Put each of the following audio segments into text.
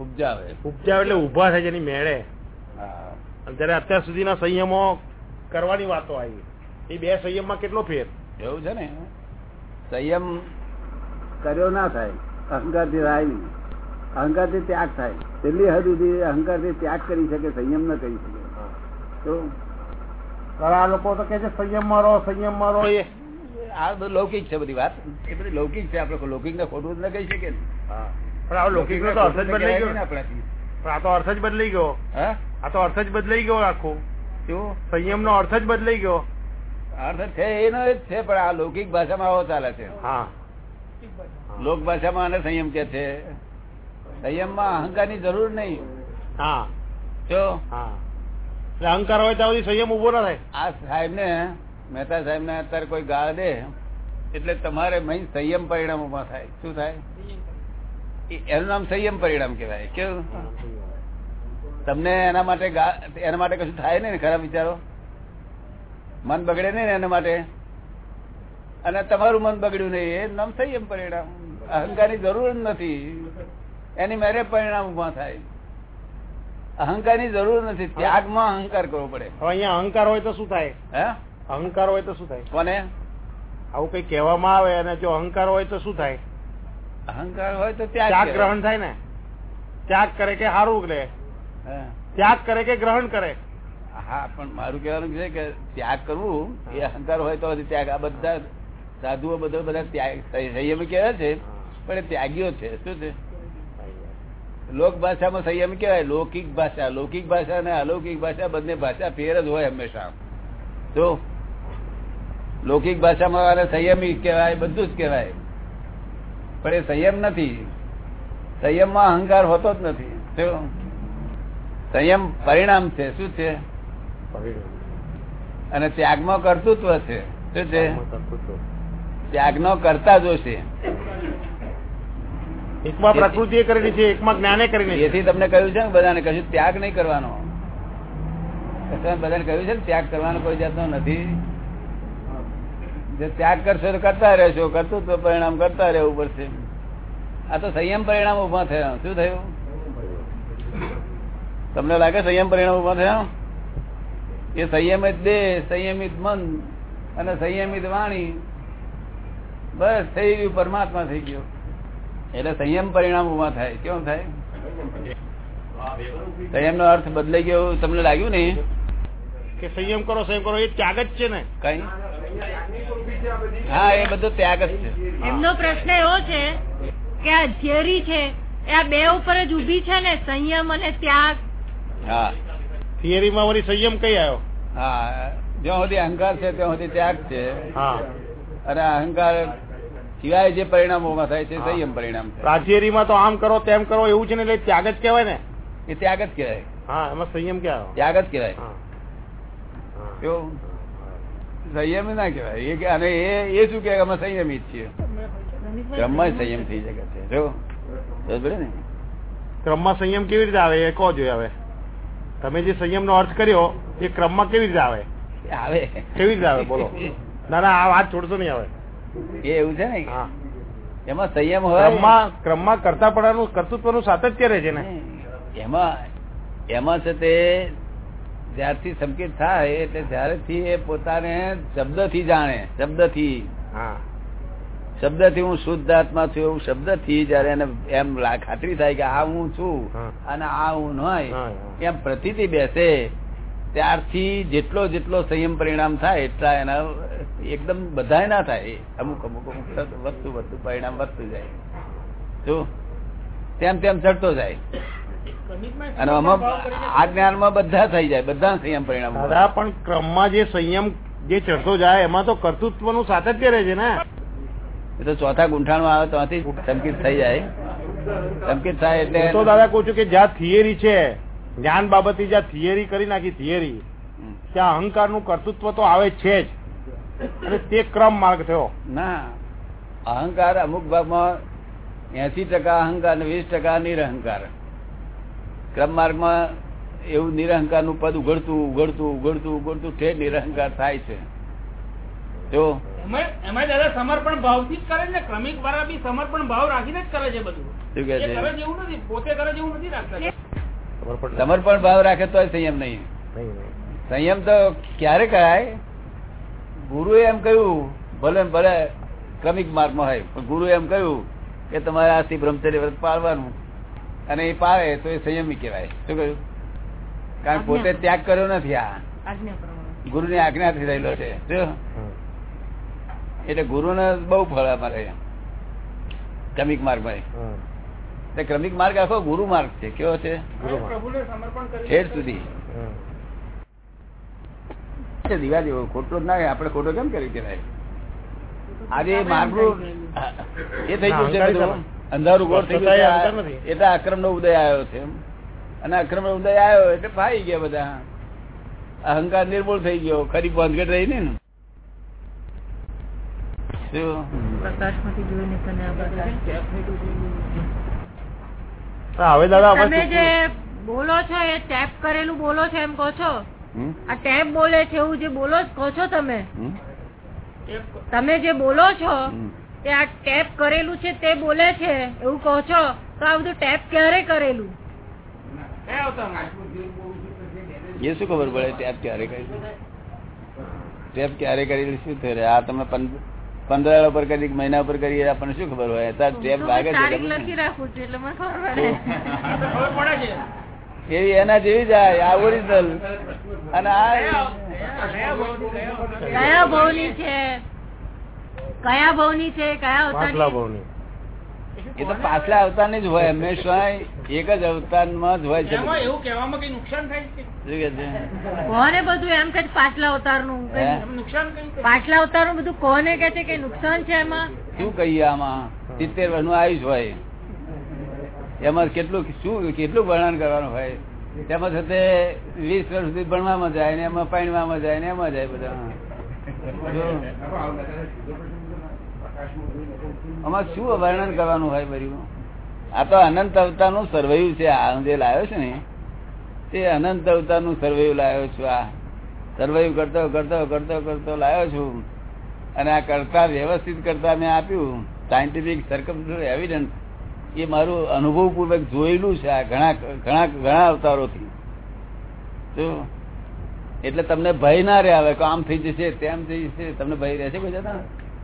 ઉપજાવે. ઉપજાવે એટલે ઊભા થાય છે એની મેળે. હા. અને અત્યાર સુધીના સંયમો કરવાની વાતો આવી એ બે સંયમમાં કેટલો ફેર? એવું છે ને. સંયમ કર્યો ના થાય અહંકારથી રાય નહીં. અહંકારથી ત્યાગ થાય. છેલ્લી હદ સુધી અહંકારથી ત્યાગ કરી શકે સંયમ ન કરી શકે. તો ઘણા લોકો તો કે છે સંયમમાં રહો સંયમમાં રહો. એ આ બધું લૌકિક છે બધી વાત. એ બધી લૌકિક છે આપણે લૌકિક ને ખોટું જ ન કહી શકીએ ને. પણ આ લૌકિક નો તો અર્થ જ બદલાઈ ગયો. પણ આ તો અર્થ જ બદલાઈ ગયો. આ તો અર્થ જ બદલાઈ ગયો આખો. શું સંયમ નો અર્થ જ બદલાઈ ગયો. અર્થ છે એનો જ છે પણ આ લૌકિક ભાષામાં આવો ચાલે છે. હા. લોક ભાષામાં આને સંયમ કે છે. સંયમમાં અહંકારની જરૂર નહીં. હા. જો? હા. અહંકાર હોય ત્યાં સુધી સંયમ ઊભો ના થાય આ સાહેબ ને મહેતા સાહેબ ને અત્યારે કોઈ ગાળ દે એટલે તમારે મહી સંયમ પરિણામ ઊભા થાય. શું થાય? એનું નામ સંયમ પરિણામ કહેવાય. કેવું? તમને એના માટે એના માટે કશું થાય નહીં ને ખરાબ વિચારો? મન બગડે નહીં ને એના માટે? અને તમારું મન બગડ્યું નહીં એ નામ સંયમ પરિણામ. અહંકારની જરૂર નથી. એની મેરે પરિણામ ઊભા થાય. અહંકારની જરૂર નથી. ત્યાગમાં અહંકાર કરવો પડે. હવે અહીંયા અહંકાર હોય તો શું થાય? હે? અહંકાર હોય તો શું થાય? કોને? આવું કઈ કહેવામાં આવે અને જો અહંકાર હોય તો શું થાય? અહંકાર હોય તો ત્યાગ ગ્રહણ થાય ને? ત્યાગ કરે કે સારું લે ત્યાગ કરે કે ગ્રહણ કરે? હા પણ મારું કહેવાનું છે કે ત્યાગ કરવું એ અહંકાર હોય તો ત્યાગ. આ બધા સાધુઓ બધા બધા ત્યાગ સંયમી કહેવાય છે. પણ એ ત્યાગીઓ છે. શું છે? લોક ભાષામાં સંયમ કહેવાય. લૌકિક ભાષા. લૌકિક ભાષા અને અલૌકિક ભાષા બંને ભાષા ફેર જ હોય હંમેશા. તો લૌકિક ભાષામાં સંયમી કહેવાય બધું જ કહેવાય. પણ એ સંયમ નથી. સંયમમાં અહંકાર હોતો જ નથી. સંયમ પરિણામ છે શું છે? અને ત્યાગમાં કર્તૃત્વ છે શું છે? ત્યાગનો કરતા જોશે એકમાં પ્રકૃતિએ કરેલી છે એકમાં જ્ઞાને કરેલી એથી તમને કહ્યું છે ને બધાને કશું ત્યાગ નહીં કરવાનો. બધાને કહ્યું છે ને ત્યાગ કરવાનો કોઈ જાતનો નથી. જે ત્યાગ કરશો તો કરતા રહેશો કરતું તો પરિણામ કરતા રહેવું પડશે. આ તો સંયમ પરિણામ ઊભા થયા. શું થયું? તમને લાગે સંયમ પરિણામ ઊભા થયા? એ સંયમિત દેહ સંયમિત મન અને સંયમિત વાણી બસ થઈ ગયું પરમાત્મા થઈ ગયો. એટલે સંયમ પરિણામ ઊભા થાય. કેવું થાય? સંયમ નો અર્થ બદલાઈ ગયો તમને લાગ્યું ને કે સંયમ કરો સંયમ કરો એ ત્યાગ જ છે ને. કઈ? હા એ બધો ત્યાગ જ છે. એમનો પ્રશ્ન એવો છે કે આ થિયરી છે એ આ બે ઉપર જ ઊભી છે ને સંયમ અને ત્યાગ? હા. થિયરીમાં વળી સંયમ કઈ આવ્યો? હા જ્યાં સુધી અહંકાર છે ત્યાં સુધી ત્યાગ છે. અને અહંકાર સિવાય જે પરિણામોમાં થાય છે સંયમ પરિણામ છે. આ તો આમ કરો તેમ કરો એવું છે ને એટલે ત્યાગ જ કહેવાય ને? એ ત્યાગ જ કહેવાય. હા એમાં સંયમ ક્યાં ત્યાગ જ કહેવાય. હા. સંયમ ના કહેવાય. એ અને એ એ શું કે અમે સંયમી જ છીએ? ક્રમમાં સંયમ થઈ શકે છે. જો ને? ક્રમમાં સંયમ કેવી રીતે આવે? એ કહો જોઈએ હવે. તમે જે સંયમ નો અર્થ કર્યો એ ક્રમમાં કેવી રીતે આવે? આવે. કેવી રીતે આવે? બોલો. ના ના આ વાત છોડશો નહીં આવે એ એવું છે ને? હા. એમાં સંયમ હોય ક્રમમાં ક્રમમાં કરતા પડાનું કર્તૃત્વનું સાતત્ય રહે છે ને? એમાં એમાં છે તે જ્યારથી સંકેત થાય એટલે ત્યારેથી એ પોતાને શબ્દથી જાણે શબ્દથી. શબ્દથી હું શુદ્ધ આત્મા છું એવું શબ્દથી જયારે એને એમ ખાતરી થાય કે આ હું છું અને આ હું નહીં. એમ પ્રતીતિ બેસે ત્યારથી જેટલો જેટલો સંયમ પરિણામ થાય એટલા એના એકદમ બધા ના થાય. અમુક અમુક અમુક વસ્તુ વસ્તુ પરિણામ વધતું જાય. શું? તેમ તેમ ચડતો જાય. અને આમાં આ જ્ઞાનમાં બધા થઈ જાય બધા સંયમ પરિણામ દાદા પણ ક્રમમાં જે સંયમ જે ચડતો જાય એમાં તો કર્તૃત્વનું સાતત્ય રહે છે ને? એ તો ચોથા ગુંઠાણમાં આવે તો ત્યાંથી સંકિત થઈ જાય. સંકિત થાય એટલે તો દાદા કહું છું કે જ્યાં થિયરી છે જ્ઞાન બાબતે જ્યાં થિયરી કરી નાખી થિયરી ત્યાં ત્યાં અહંકારનું કર્તૃત્વ તો આવે છે જ. અને તે ક્રમ માર્ગ થયો. ના અહંકાર અમુક ભાગમાં એસી ટકા અહંકાર ને વીસ ટકા નિરહંકાર. ક્રમ માર્ગમાં એવું નિરહંકારનું પદ ઉઘડતું ઉઘડતું ઉઘડતું ઉઘડતું ઠેર નિરહંકાર થાય છે. જો? એમાં એમાં દાદા સમર્પણ ભાવથી જ કરે છે ને? ક્રમિક વાળા બી સમર્પણ ભાવ રાખીને જ કરે છે બધું. શું કે છે? નથી. પોતે કરે એવું નથી રાખતા. સમર્પણ ભાવ રાખે તો સંયમ નહીં. સંયમ તો ક્યારે કરાય? ગુરુએ એમ કહ્યું ભલે ભલે ક્રમિક માર્ગમાં હોય પણ ગુરુએ એમ કહ્યું કે તમારે આજથી બ્રહ્મચર્ય વ્રત પાળવાનું. અને એ પાવે તો એ સંયમી કહેવાય. શું કહ્યું? કારણ પોતે ત્યાગ કર્યો નથી આ. ગુરુ ની આજ્ઞા થી રહેલો છે. એટલે ગુરુ ને ગુરુને બહુ ફળ અમારે ક્રમિક માર્ગમાં ક્રમિક માર્ગ આખો ગુરુ માર્ગ છે. કેવો છે? ગુરુમાં. પ્રભુને સમર્પણ કરી છેડ સુધી. દીવા જેવો ખોટો જ ના આપડે ખોટો કેમ કરી કહેવાય? આજે માર્ગ એ થઈ ગયું છે અંધારી ગોળ થઈ ગયું. એટલે આક્રમ નો ઉદય આવ્યો છે અને આક્રમ નો ઉદય આવ્યો એટલે ફાઈ ગયા બધા. અહંકાર નિર્મૂળ થઈ ગયો. ખરી પહોંચગટ રહી ને. હવે દાદા તમે જે બોલો છો એ ટેપ કરેલું બોલો છો એમ કહો છો? આ ટેપ બોલે છે એવું જે બોલો કહો છો તમે? તમે જે બોલો છો. તે આ ટેપ કરેલું છે તે બોલે છે? એવું કહો છો? તો આ બધું ટેપ ક્યારે કરેલું? એ શું ખબર પડે? ટેપ ક્યારે કરી ટેપ ક્યારે કરેલી? શું થયું? આ તમે પંદર ઉપર કરી મહિના ઉપર કરી આપણને શું ખબર હોય? ટેપ લાગે છે લખી રાખું છું એટલે મને ખબર પડે. એવી એના જેવી જાય આ ઓરિજિનલ અને આ કયા ભાવની છે? કયા ભાવની છે કયા પાછલા અવતારની? ભાવની. એ તો પાછલા અવતાર જ હોય હંમેશા એક જ અવતારમાં જ હોય છે એવું કહેવામાં કઈ નુકસાન થાય છે? કોને બધું એમ કે પાછલા અવતારનું નુકસાન પાછલા પાછલા અવતારનું બધું કોને કે છે કે નુકસાન છે એમાં? શું કહીએ આમાં? સિત્તેર વર્ષનું આયુષ હોય. એમાં કેટલું શું કેટલું વર્ણન કરવાનું હોય? તેમાં સાથે વીસ વર્ષ સુધી ભણવામાં જાય ને એમાં પાણીમાં જાય ને એમાં જાય બધા. આમાં શું વર્ણન કરવાનું હોય બધું આ તો અનંત અવતારનું સર્વૈયું છે, આ જે લાવ્યો છે ને, તે અનંત અવતારનું સર્વૈયું લાવ્યો છું આ. સર્વૈયું કરતો કરતો કરતો કરતો લાવ્યો છું. અને આ કરતા વ્યવસ્થિત કરતા મેં આપ્યું. સાયન્ટિફિક સરકમ એવિડન્સ એ મારું અનુભવપૂર્વક જોયેલું છે આ ઘણા ઘણા ઘણા અવતારોથી. તો એટલે તમને ભય ના રહે હવે આમ થઈ જશે, તેમ થઈ જશે, તમને ભય રહેશે જતા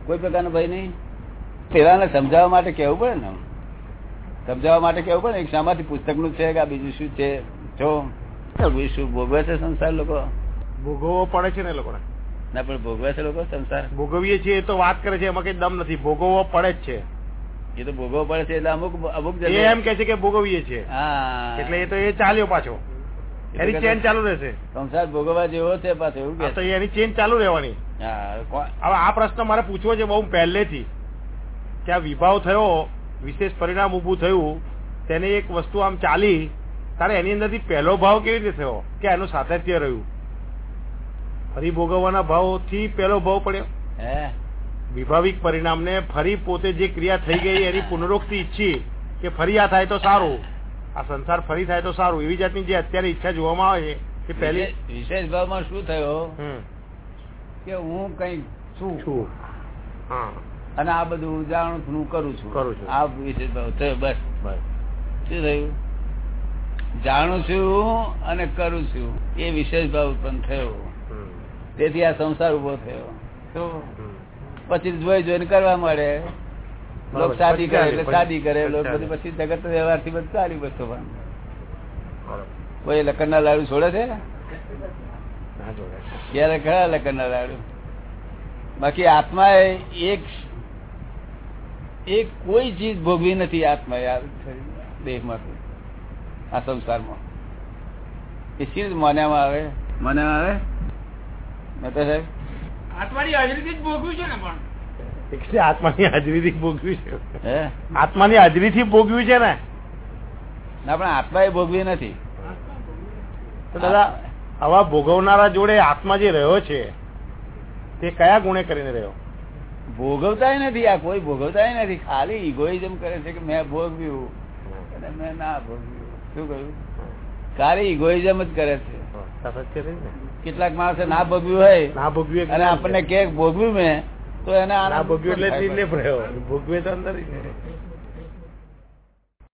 કોઈ પ્રકારનો ભય નહીં. પેલાને સમજાવવા માટે કહેવું પડે ને સમજાવવા માટે કહેવું પડે એક કે શામાંથી પુસ્તકનું છે કે આ બીજું શું છે? જો. શું? ભોગવે છે સંસાર લોકો? ભોગવવો પડે છે ને એ લોકોને. ના પણ ભોગવે છે લોકો સંસાર? ભોગવીએ છીએ એ તો વાત કરે છે એમાં કઈ દમ નથી. ભોગવવો પડે જ છે. એ તો ભોગવવો પડે છે એટલે અમુક અમુક એમ કે છે કે ભોગવીએ છીએ. હા. એટલે એ તો એ ચાલ્યો પાછો. એની ચેન ચાલુ રહેશે. સંસાર ભોગવવા જેવો છે પાછો એવું તો એની ચેન ચાલુ રહેવાની. હવે આ પ્રશ્ન મારે પૂછવો છે બહુ પહેલેથી. કે આ વિભાવ થયો વિશેષ પરિણામ ઉભું થયું તેને એક વસ્તુ આમ ચાલી તારે એની અંદરથી પહેલો ભાવ કેવી રીતે થયો? કે એનું સાતત્ય રહ્યું? ફરી ભોગવવાના ભાવથી પહેલો ભાવ પડ્યો? હે? વિભાવિક પરિણામને ફરી પોતે જે ક્રિયા થઈ ગઈ એની પુનરોક્તિ ઈચ્છી કે ફરી આ થાય તો સારું. આ સંસાર ફરી થાય તો સારું. એવી જાતની જે અત્યારે ઈચ્છા જોવામાં આવે છે કે પહેલી વિશેષ- ભાવમાં શું થયો? કે હું કઈ છું. છું. અને આ બધું જાણું હું કરું છું. કરું છું. આ થયો બસ. બસ. શું થયું? જાણું છું અને કરું છું. એ વિશેષ ભાવ ઉત્પન્ન થયો. તેથી આ સંસાર ઊભો થયો. પછી જોઈ જોઈને કરવા મળે. લોક શાદી કરે એટલે શાદી કરે. લોક બધું પછી જગત વ્યવહારથી બધું ચાલ્યું બધું. કોઈ લખન ના લાડુ છોડે છે? ના ક્યારે ખરા લખન બાકી આત્મા એક એક કોઈ ચીજ ભોગવી નથી આત્મા યાર દેહમાં આ સંસારમાં. એ શી માન્યામાં આવે? માન્યામાં આવે? સાહેબ? આત્માની હાજરીથી જ ભોગવ્યું છે ને પણ. આત્માની હાજરીથી ભોગવ્યું છે. હે? આત્માની હાજરીથી ભોગવ્યું છે ને? ના પણ આત્મા એ ભોગવી નથી. દાદા આવા ભોગવનારા જોડે આત્મા જે રહ્યો છે તે કયા ગુણે કરીને રહ્યો? ભોગવતા નથી આ કોઈ ભોગવતા નથી. ખાલી ઇગોઇઝમ કરે છે કે મેં ભોગવ્યું. અને મેં ના ભોગવ્યું. શું કહ્યું? ખાલી ઇગોઇઝમ જ કરે છે. કેટલાક માણસે ના ભોગવ્યું હોય ના ભોગવ્યું અને આપણને કે ભોગવ્યું મેં તો એને ના ભોગવ્યું એટલે ભોગવે તો અંદર.